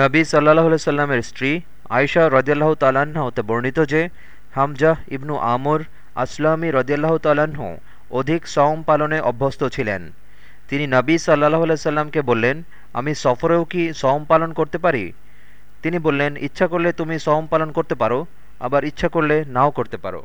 নবী সাল্লাহ সাল্লামের স্ত্রী আয়সা রদিয়াল্লাহ তালাহ হতে বর্ণিত যে হামজাহ ইবনু আমর আসলামী রদিয়াল্লাহ তালাহ অধিক সওম পালনে অভ্যস্ত ছিলেন। তিনি নবী সাল্লাহ সাল্লামকে বললেন, আমি সফরেও কি সওম পালন করতে পারি? তিনি বললেন, ইচ্ছা করলে তুমি সওম পালন করতে পারো, আবার ইচ্ছা করলে নাও করতে পারো।